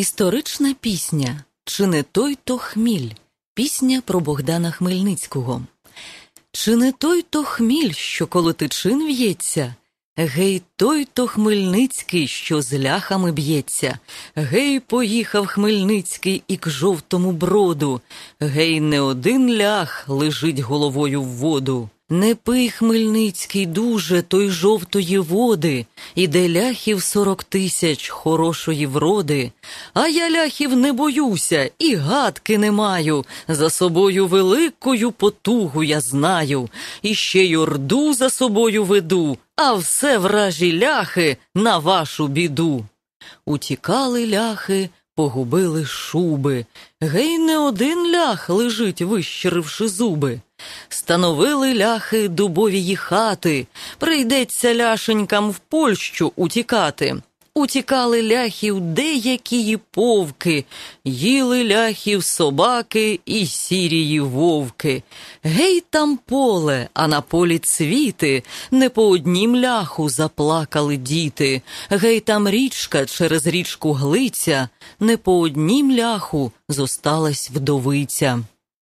Історична пісня Чи не той то хміль? Пісня про Богдана Хмельницького. Чи не той то хміль, що коло тичин в'ється? Гей, той то Хмельницький, що з ляхами б'ється. Гей, поїхав Хмельницький і к жовтому броду. Гей, не один лях лежить головою в воду. Не пий Хмельницький дуже той жовтої води, іде ляхів сорок тисяч хорошої вроди. А я ляхів не боюся і гадки не маю. За собою великою потугу я знаю, і ще й орду за собою веду, а все вражі ляхи на вашу біду. Утікали ляхи, погубили шуби. Гей, не один лях лежить, вищиривши зуби. Становили ляхи дубовії хати, прийдеться ляшенькам в Польщу утікати. Утікали ляхів деякі повки, їли ляхів собаки і сірії вовки. Гей там поле, а на полі цвіти, не по однім ляху заплакали діти. Гей там річка через річку глиця, не по однім ляху зосталась вдовиця.